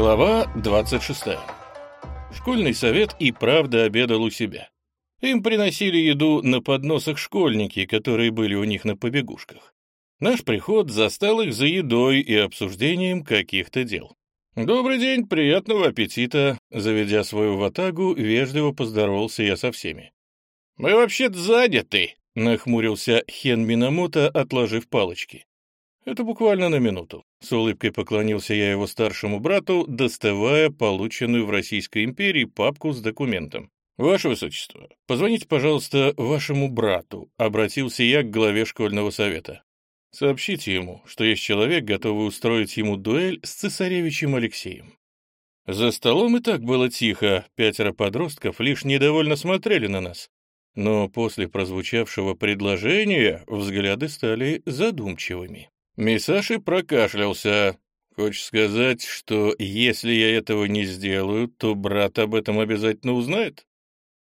Глава 26. Школьный совет и правда обедал у себя. Им приносили еду на подносах школьники, которые были у них на побегушках. Наш приход застал их за едой и обсуждением каких-то дел. «Добрый день, приятного аппетита!» Заведя свою ватагу, вежливо поздоровался я со всеми. «Мы вообще-то заняты!» — нахмурился Хен Минамото, отложив палочки. Это буквально на минуту. С улыбкой поклонился я его старшему брату, доставая полученную в Российской империи папку с документом. «Ваше Высочество, позвоните, пожалуйста, вашему брату», — обратился я к главе школьного совета. «Сообщите ему, что есть человек, готовый устроить ему дуэль с цесаревичем Алексеем». За столом и так было тихо, пятеро подростков лишь недовольно смотрели на нас. Но после прозвучавшего предложения взгляды стали задумчивыми. Мисаши прокашлялся. «Хочешь сказать, что если я этого не сделаю, то брат об этом обязательно узнает?»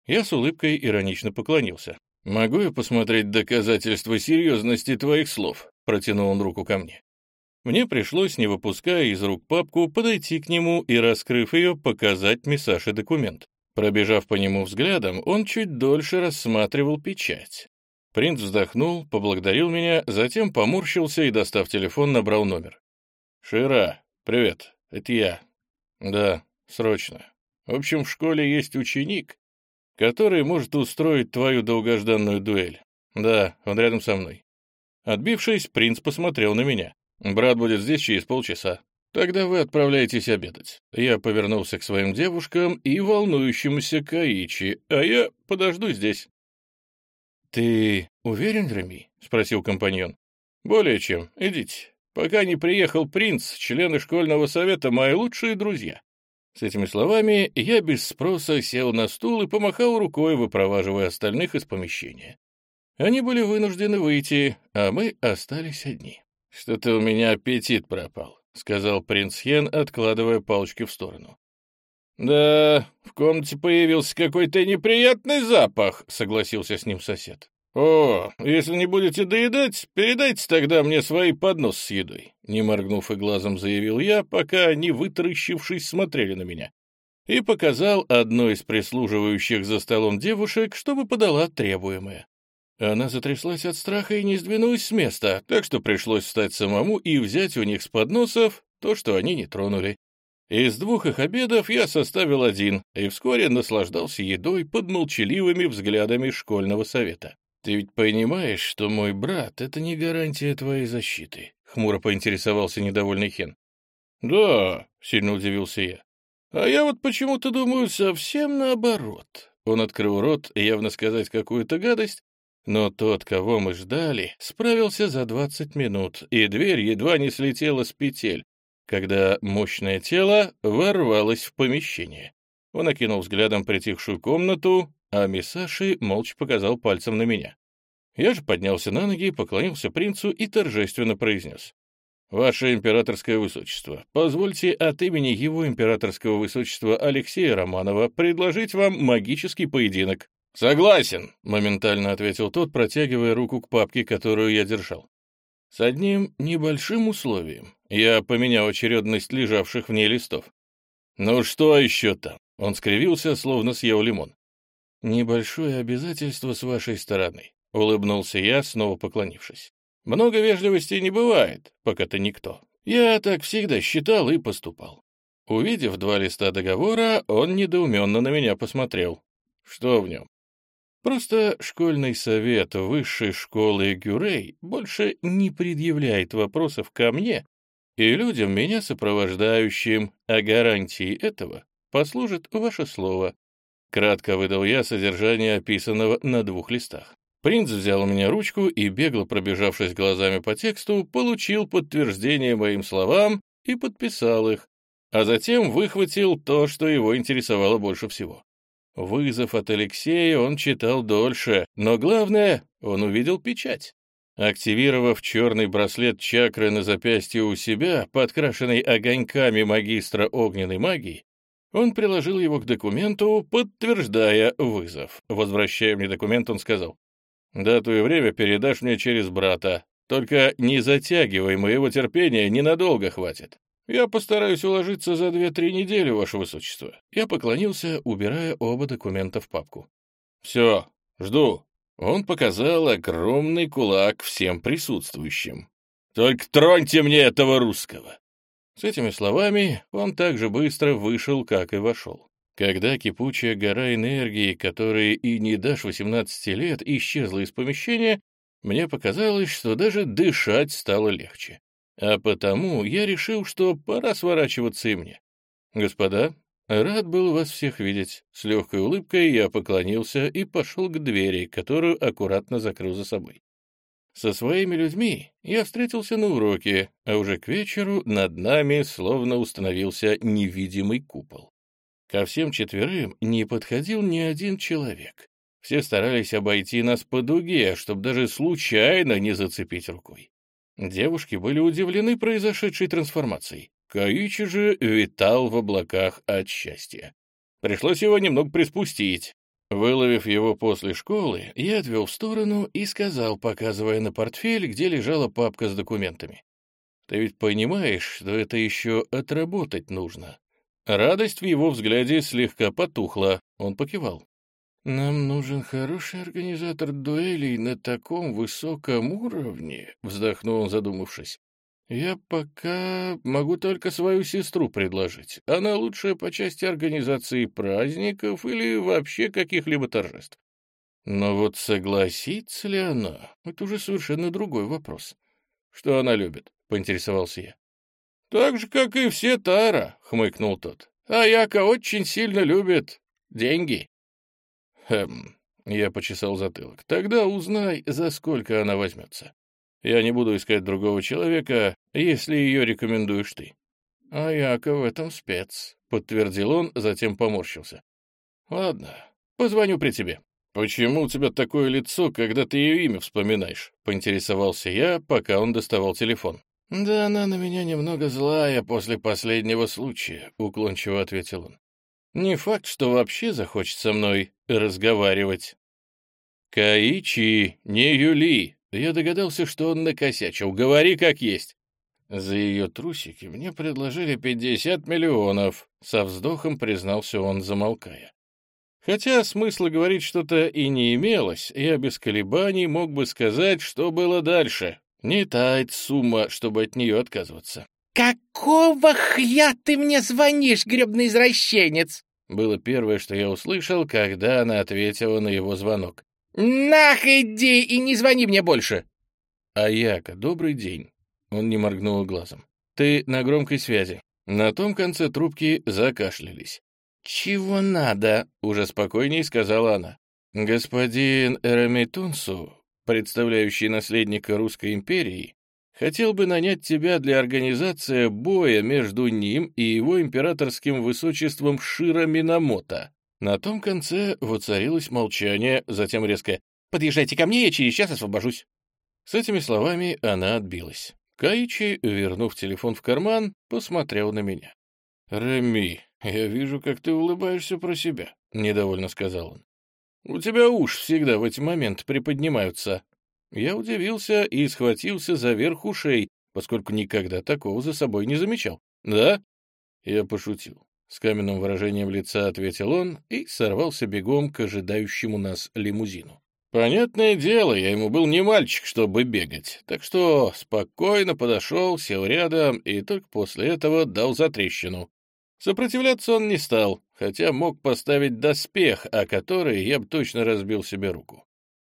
Я с улыбкой иронично поклонился. «Могу я посмотреть доказательства серьезности твоих слов?» Протянул он руку ко мне. Мне пришлось, не выпуская из рук папку, подойти к нему и, раскрыв ее, показать Мисаше документ. Пробежав по нему взглядом, он чуть дольше рассматривал печать. Принц вздохнул, поблагодарил меня, затем поморщился и, достав телефон, набрал номер. «Шира, привет, это я». «Да, срочно. В общем, в школе есть ученик, который может устроить твою долгожданную дуэль. Да, он рядом со мной». Отбившись, принц посмотрел на меня. «Брат будет здесь через полчаса. Тогда вы отправляетесь обедать». Я повернулся к своим девушкам и волнующемуся Каичи, а я подожду здесь. «Ты уверен, Реми?» — спросил компаньон. «Более чем. Идите. Пока не приехал принц, члены школьного совета — мои лучшие друзья». С этими словами я без спроса сел на стул и помахал рукой, выпроваживая остальных из помещения. Они были вынуждены выйти, а мы остались одни. «Что-то у меня аппетит пропал», — сказал принц Хен, откладывая палочки в сторону. «Да, в комнате появился какой-то неприятный запах», — согласился с ним сосед. «О, если не будете доедать, передайте тогда мне свои поднос с едой», — не моргнув и глазом заявил я, пока они, вытаращившись, смотрели на меня. И показал одной из прислуживающих за столом девушек, чтобы подала требуемое. Она затряслась от страха и не сдвинулась с места, так что пришлось встать самому и взять у них с подносов то, что они не тронули. Из двух их обедов я составил один и вскоре наслаждался едой под молчаливыми взглядами школьного совета. «Ты ведь понимаешь, что мой брат — это не гарантия твоей защиты?» — хмуро поинтересовался недовольный Хен. «Да», — сильно удивился я. «А я вот почему-то думаю совсем наоборот». Он открыл рот, явно сказать какую-то гадость, но тот, кого мы ждали, справился за двадцать минут, и дверь едва не слетела с петель, когда мощное тело ворвалось в помещение. Он окинул взглядом притихшую комнату, а Мисаши молча показал пальцем на меня. Я же поднялся на ноги, поклонился принцу и торжественно произнес. «Ваше императорское высочество, позвольте от имени его императорского высочества Алексея Романова предложить вам магический поединок». «Согласен», — моментально ответил тот, протягивая руку к папке, которую я держал. «С одним небольшим условием. Я поменял очередность лежавших в ней листов. «Ну что еще там?» Он скривился, словно съел лимон. «Небольшое обязательство с вашей стороны», — улыбнулся я, снова поклонившись. «Много вежливости не бывает, пока ты никто. Я так всегда считал и поступал». Увидев два листа договора, он недоуменно на меня посмотрел. «Что в нем?» Просто школьный совет высшей школы Гюрей больше не предъявляет вопросов ко мне и людям, меня сопровождающим, а гарантией этого послужит ваше слово. Кратко выдал я содержание описанного на двух листах. Принц взял у меня ручку и, бегло пробежавшись глазами по тексту, получил подтверждение моим словам и подписал их, а затем выхватил то, что его интересовало больше всего. Вызов от Алексея он читал дольше, но главное, он увидел печать. Активировав черный браслет чакры на запястье у себя, подкрашенный огоньками магистра огненной магии, он приложил его к документу, подтверждая вызов. Возвращая мне документ, он сказал, «Дату и время передашь мне через брата, только не затягивай, моего терпения ненадолго хватит». Я постараюсь уложиться за две-три недели, Ваше Высочество. Я поклонился, убирая оба документа в папку. Все, жду. Он показал огромный кулак всем присутствующим. Только троньте мне этого русского. С этими словами он так же быстро вышел, как и вошел. Когда кипучая гора энергии, которой и не дашь 18 лет, исчезла из помещения, мне показалось, что даже дышать стало легче. А потому я решил, что пора сворачиваться и мне. Господа, рад был вас всех видеть. С легкой улыбкой я поклонился и пошел к двери, которую аккуратно закрыл за собой. Со своими людьми я встретился на уроке, а уже к вечеру над нами словно установился невидимый купол. Ко всем четверым не подходил ни один человек. Все старались обойти нас по дуге, чтобы даже случайно не зацепить рукой. Девушки были удивлены произошедшей трансформацией. Каичи же витал в облаках от счастья. Пришлось его немного приспустить. Выловив его после школы, я отвел в сторону и сказал, показывая на портфель, где лежала папка с документами. «Ты ведь понимаешь, что это еще отработать нужно?» Радость в его взгляде слегка потухла, он покивал. «Нам нужен хороший организатор дуэлей на таком высоком уровне», — вздохнул он, задумавшись. «Я пока могу только свою сестру предложить. Она лучшая по части организации праздников или вообще каких-либо торжеств. Но вот согласится ли она, это уже совершенно другой вопрос. Что она любит?» — поинтересовался я. «Так же, как и все Тара», — хмыкнул тот. «А Яка очень сильно любит деньги». «Хм...» — я почесал затылок. «Тогда узнай, за сколько она возьмется. Я не буду искать другого человека, если ее рекомендуешь ты». «А Яка в этом спец», — подтвердил он, затем поморщился. «Ладно, позвоню при тебе». «Почему у тебя такое лицо, когда ты ее имя вспоминаешь?» — поинтересовался я, пока он доставал телефон. «Да она на меня немного злая после последнего случая», — уклончиво ответил он. Не факт, что вообще захочет со мной разговаривать. Каичи, не Юли. Я догадался, что он накосячил. Говори как есть. За ее трусики мне предложили 50 миллионов. Со вздохом признался он, замолкая. Хотя смысла говорить что-то и не имелось, я без колебаний мог бы сказать, что было дальше. Не тает сумма, чтобы от нее отказываться. «Какого хья ты мне звонишь, гребный извращенец?» Было первое, что я услышал, когда она ответила на его звонок. «Нах, иди и не звони мне больше!» «Аяка, добрый день!» Он не моргнул глазом. «Ты на громкой связи». На том конце трубки закашлялись. «Чего надо?» — уже спокойней сказала она. «Господин Эрамитунсу, представляющий наследника Русской империи, хотел бы нанять тебя для организации боя между ним и его императорским высочеством Шира Минамото». На том конце воцарилось молчание, затем резко «Подъезжайте ко мне, я через час освобожусь». С этими словами она отбилась. Каичи, вернув телефон в карман, посмотрел на меня. «Реми, я вижу, как ты улыбаешься про себя», — недовольно сказал он. «У тебя уж всегда в эти моменты приподнимаются». Я удивился и схватился за верх ушей, поскольку никогда такого за собой не замечал. «Да?» Я пошутил. С каменным выражением лица ответил он и сорвался бегом к ожидающему нас лимузину. Понятное дело, я ему был не мальчик, чтобы бегать, так что спокойно подошел, сел рядом и только после этого дал затрещину. Сопротивляться он не стал, хотя мог поставить доспех, о который я бы точно разбил себе руку.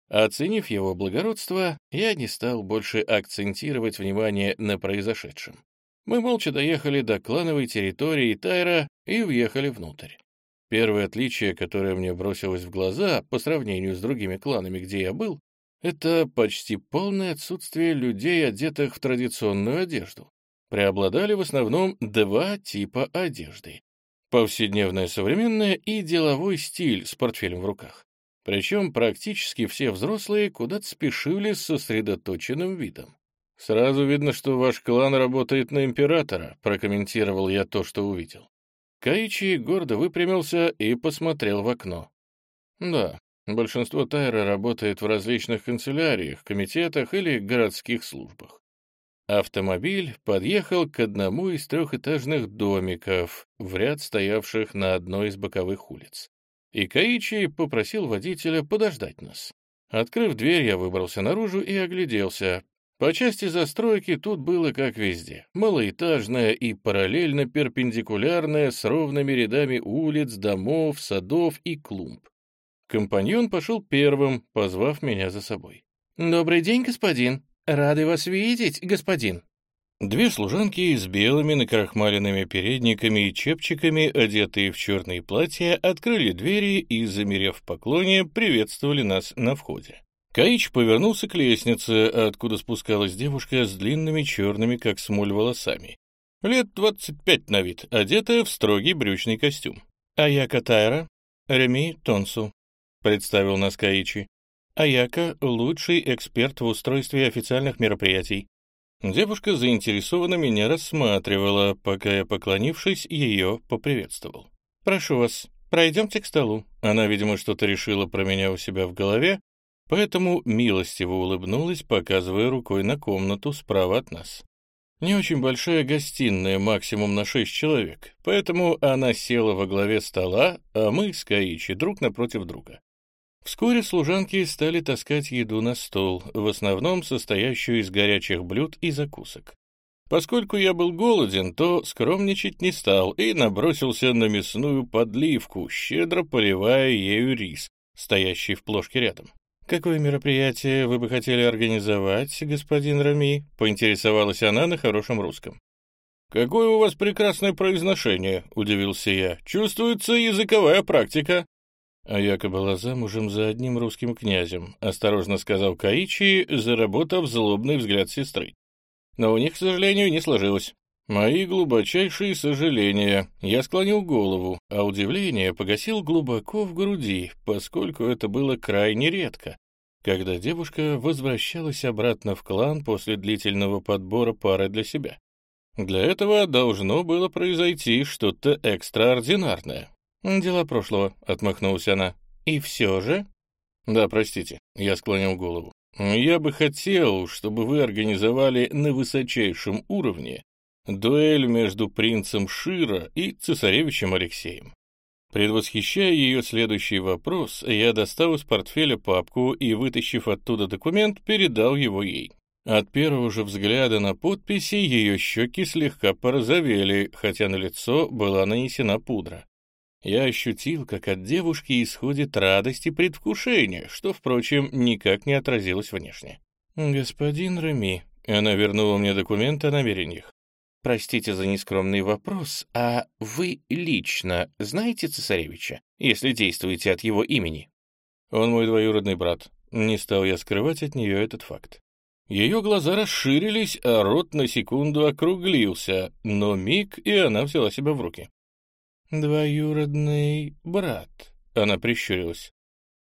Оценив его благородство, я не стал больше акцентировать внимание на произошедшем. Мы молча доехали до клановой территории Тайра и въехали внутрь. Первое отличие, которое мне бросилось в глаза по сравнению с другими кланами, где я был, это почти полное отсутствие людей, одетых в традиционную одежду. Преобладали в основном два типа одежды. Повседневная современная и деловой стиль с портфелем в руках. Причем практически все взрослые куда-то спешили с сосредоточенным видом. «Сразу видно, что ваш клан работает на императора», — прокомментировал я то, что увидел. Каичи гордо выпрямился и посмотрел в окно. «Да, большинство Тайра работает в различных канцеляриях, комитетах или городских службах. Автомобиль подъехал к одному из трехэтажных домиков, в ряд стоявших на одной из боковых улиц. И Каичи попросил водителя подождать нас. Открыв дверь, я выбрался наружу и огляделся. По части застройки тут было как везде. Малоэтажная и параллельно перпендикулярная с ровными рядами улиц, домов, садов и клумб. Компаньон пошел первым, позвав меня за собой. «Добрый день, господин!» «Рады вас видеть, господин!» Две служанки с белыми накрахмаленными передниками и чепчиками, одетые в черные платья, открыли двери и, замерев в поклоне, приветствовали нас на входе. Каич повернулся к лестнице, откуда спускалась девушка с длинными черными, как смоль, волосами. Лет двадцать пять на вид, одетая в строгий брючный костюм. «Аяка Тайра, Реми Тонсу», — представил нас Каичи. Аяка — лучший эксперт в устройстве официальных мероприятий. Девушка заинтересованно меня рассматривала, пока я, поклонившись, ее поприветствовал. «Прошу вас, пройдемте к столу». Она, видимо, что-то решила про меня у себя в голове, поэтому милостиво улыбнулась, показывая рукой на комнату справа от нас. Не очень большая гостиная, максимум на шесть человек, поэтому она села во главе стола, а мы с Каичи друг напротив друга. Вскоре служанки стали таскать еду на стол, в основном состоящую из горячих блюд и закусок. Поскольку я был голоден, то скромничать не стал и набросился на мясную подливку, щедро поливая ею рис, стоящий в плошке рядом. «Какое мероприятие вы бы хотели организовать, господин Рами?» — поинтересовалась она на хорошем русском. «Какое у вас прекрасное произношение!» — удивился я. «Чувствуется языковая практика». Аяка была замужем за одним русским князем, осторожно сказал Каичи, заработав злобный взгляд сестры. Но у них, к сожалению, не сложилось. Мои глубочайшие сожаления. Я склонил голову, а удивление погасил глубоко в груди, поскольку это было крайне редко, когда девушка возвращалась обратно в клан после длительного подбора пары для себя. Для этого должно было произойти что-то экстраординарное. «Дела прошлого», — отмахнулась она. «И все же...» «Да, простите», — я склонил голову. «Я бы хотел, чтобы вы организовали на высочайшем уровне дуэль между принцем Шира и цесаревичем Алексеем». Предвосхищая ее следующий вопрос, я достал из портфеля папку и, вытащив оттуда документ, передал его ей. От первого же взгляда на подписи ее щеки слегка порозовели, хотя на лицо была нанесена пудра. Я ощутил, как от девушки исходит радость и предвкушение, что, впрочем, никак не отразилось внешне. «Господин Реми», — она вернула мне документы о намерениях. «Простите за нескромный вопрос, а вы лично знаете цесаревича, если действуете от его имени?» «Он мой двоюродный брат. Не стал я скрывать от нее этот факт. Ее глаза расширились, а рот на секунду округлился, но миг, и она взяла себя в руки. «Двоюродный брат», — она прищурилась.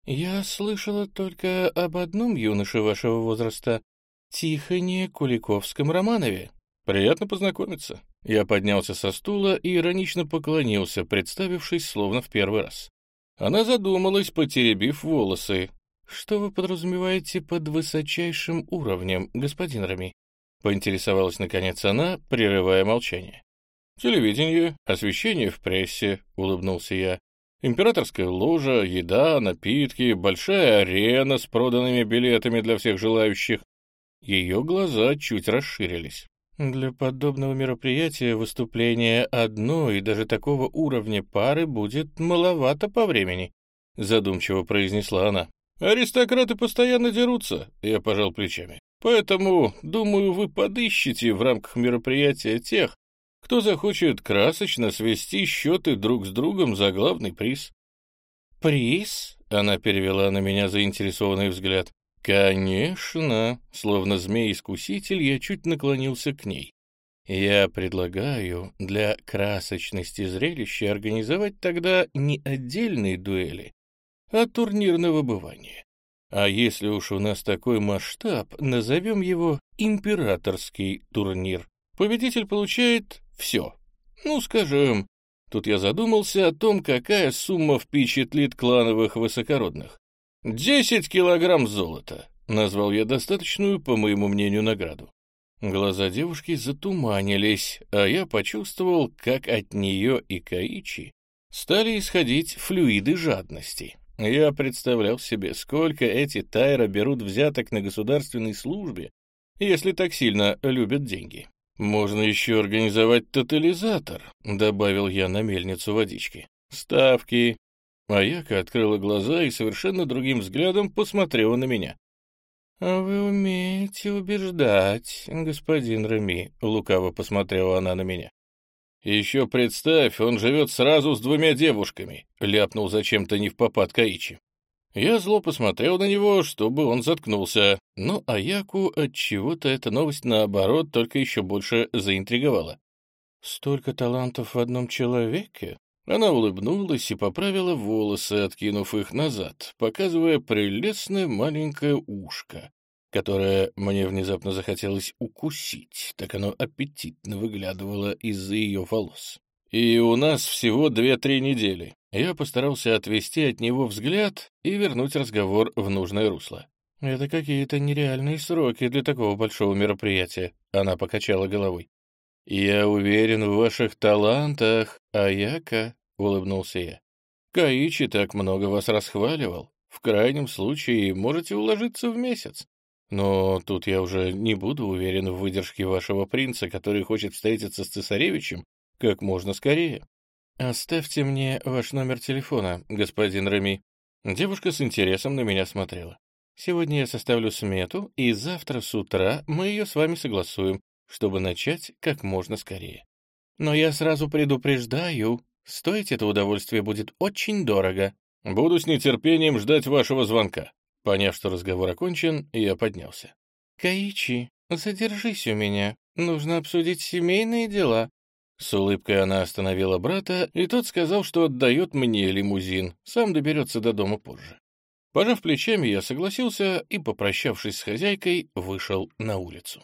«Я слышала только об одном юноше вашего возраста, Тихоне Куликовском Романове. Приятно познакомиться». Я поднялся со стула и иронично поклонился, представившись словно в первый раз. Она задумалась, потеребив волосы. «Что вы подразумеваете под высочайшим уровнем, господин Рами?» — поинтересовалась наконец она, прерывая молчание. «Телевидение, освещение в прессе», — улыбнулся я. «Императорская ложа, еда, напитки, большая арена с проданными билетами для всех желающих». Ее глаза чуть расширились. «Для подобного мероприятия выступление одной и даже такого уровня пары будет маловато по времени», — задумчиво произнесла она. «Аристократы постоянно дерутся», — я пожал плечами. «Поэтому, думаю, вы подыщете в рамках мероприятия тех, кто захочет красочно свести счеты друг с другом за главный приз. «Приз?» — она перевела на меня заинтересованный взгляд. «Конечно!» — словно змей-искуситель, я чуть наклонился к ней. «Я предлагаю для красочности зрелища организовать тогда не отдельные дуэли, а турнир на выбывание. А если уж у нас такой масштаб, назовем его императорский турнир. Победитель получает все. Ну, скажем, тут я задумался о том, какая сумма впечатлит клановых высокородных. «Десять килограмм золота», — назвал я достаточную, по моему мнению, награду. Глаза девушки затуманились, а я почувствовал, как от нее и Каичи стали исходить флюиды жадности. Я представлял себе, сколько эти Тайра берут взяток на государственной службе, если так сильно любят деньги. «Можно еще организовать тотализатор», — добавил я на мельницу водички. «Ставки». Аяка открыла глаза и совершенно другим взглядом посмотрела на меня. «А вы умеете убеждать, господин Реми», — лукаво посмотрела она на меня. «Еще представь, он живет сразу с двумя девушками», — ляпнул зачем-то не в попад Каичи. Я зло посмотрел на него, чтобы он заткнулся, но Аяку от чего то эта новость, наоборот, только еще больше заинтриговала. «Столько талантов в одном человеке?» Она улыбнулась и поправила волосы, откинув их назад, показывая прелестное маленькое ушко, которое мне внезапно захотелось укусить, так оно аппетитно выглядывало из-за ее волос. И у нас всего две-три недели. Я постарался отвести от него взгляд и вернуть разговор в нужное русло. «Это какие-то нереальные сроки для такого большого мероприятия», — она покачала головой. «Я уверен в ваших талантах, Аяка», — улыбнулся я. «Каичи так много вас расхваливал. В крайнем случае можете уложиться в месяц. Но тут я уже не буду уверен в выдержке вашего принца, который хочет встретиться с цесаревичем как можно скорее. Оставьте мне ваш номер телефона, господин Реми. Девушка с интересом на меня смотрела. Сегодня я составлю смету, и завтра с утра мы ее с вами согласуем, чтобы начать как можно скорее. Но я сразу предупреждаю, стоить это удовольствие будет очень дорого. Буду с нетерпением ждать вашего звонка. Поняв, что разговор окончен, я поднялся. «Каичи, задержись у меня. Нужно обсудить семейные дела». С улыбкой она остановила брата, и тот сказал, что отдает мне лимузин, сам доберется до дома позже. Пожав плечами, я согласился и, попрощавшись с хозяйкой, вышел на улицу.